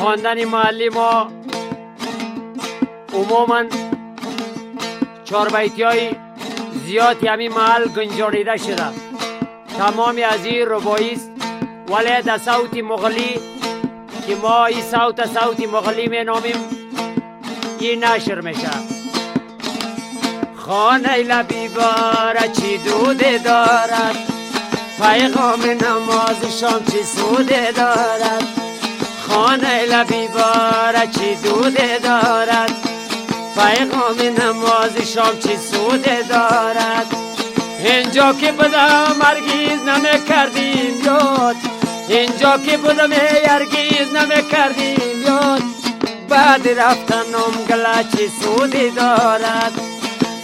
خواندن محلی ما. عموما چهار بیتی های زیادی همین محل گنجانیده شده. تمامی از این ربایی است. ولی در صوت مغلی که ما این صوت صوت مغلی می نامیم این نشر میشه. خانه لبی باره چی دوده دارد؟ پیغام نماز شام چی سوده دارد؟ خانه لبی باره چی دوده دارد؟ پیغام نماز شام چی سوده دارد؟ اینجا که بودم مرگیز نمی کردیم یاد اینجا که بودم هرگیز نمی کردیم یاد. بعد رفتنم گلا چی سودی دارد؟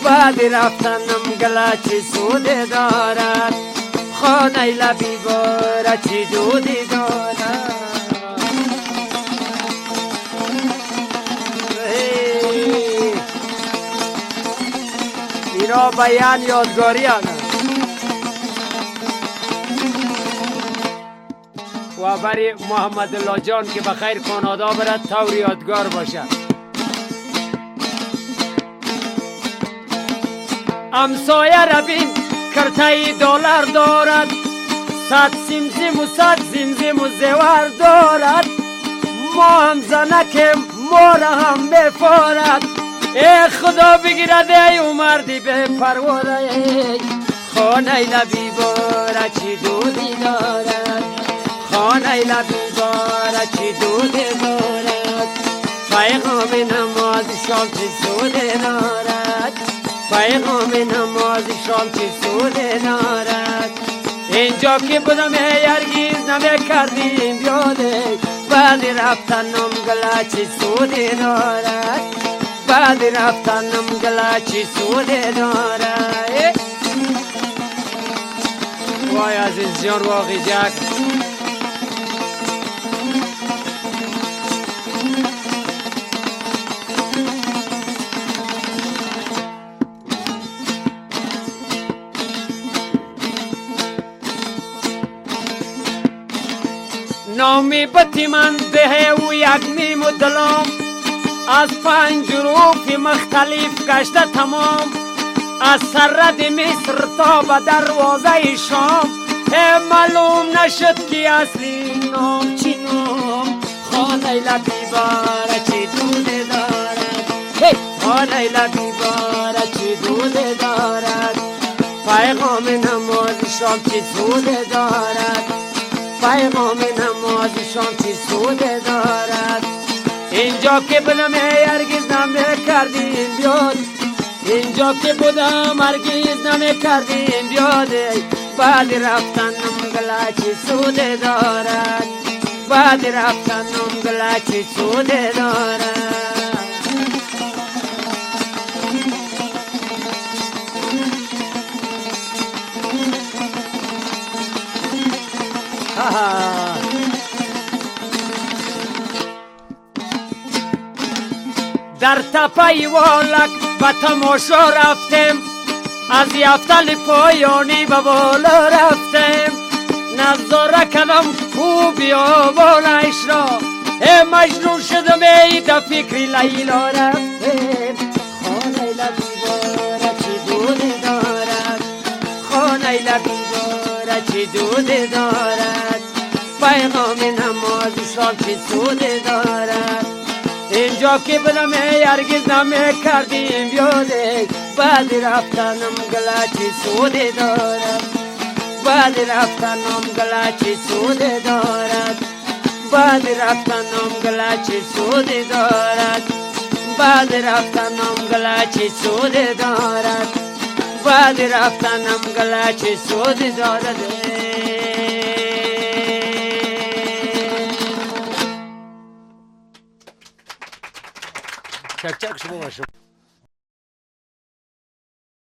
بعد رفتنم گلا چی سودی دارد؟ خانه لبی باره چی دودی دارد؟ اینا بیان یادگاری هست و برای محمد الله جان که بخیر کانادا برد طور یادگار باشد. امسایه ربین کرته دلار دارد. صد زمزم و صد زمزم و زور دارد. ما هم زنکم ما را هم بفارد. ای خدا بگیرد ای مردی به پرواده خانه لبی باره چی دودی دارد خانه لبی باره چی دودی دارد پیغام نماز شام چی سوده دارد پیغام نماز شام چی سوده دارد اینجا که بودم هرگیز نمی کردیم بیاده بعد رفتنم گلا چی سوده دارد بعد رفتنم گلا چی سوده دارد وای عزیز جان واقعی جک. نامی بتی من ده و یک نیم دلام از پنج روفی مختلف گشته تمام از سرد مصر تا به دروازه شام. معلوم نشد که اصلی نام چی نام. خانه لبی باره چی دوده دارد. خانه لبی باره چی دوده دارد. پیغام نماز شام چی سوده دارد. پیغام نماز شام چی سوده دارد. که بودم هرگز نمی کردیم بیاد. اینجا که بودم هرگز نمی کردیم بیاده بعد رفتنم گلا چی سوده دارد. بعد رفتنم گلا چی سوده دارد در تپه والک به تماشا رفتیم. از یفتل پایانی به بالا رفتیم. نظاره کردم خوبی آبانش را ای مجنون شدم ای در فکر لیلا رفتیم. خانه لبیباره چی دوده دارد؟ خانه لبیباره چی دوده دارد؟ پیغام نماز شام چی سوده دارد؟ اینجا که بلم هرگز نمی کردیم. بیاده بعد رفتنم گلا چی سوده دارد بعد رفتنم گلا چی سوده دارد بعد رفتنم گلا چی سوده دارد بعد رفتنم گلا چی سوده دارد بعد رفتنم گلا چی سوده دارد Чак-чак, что ваше?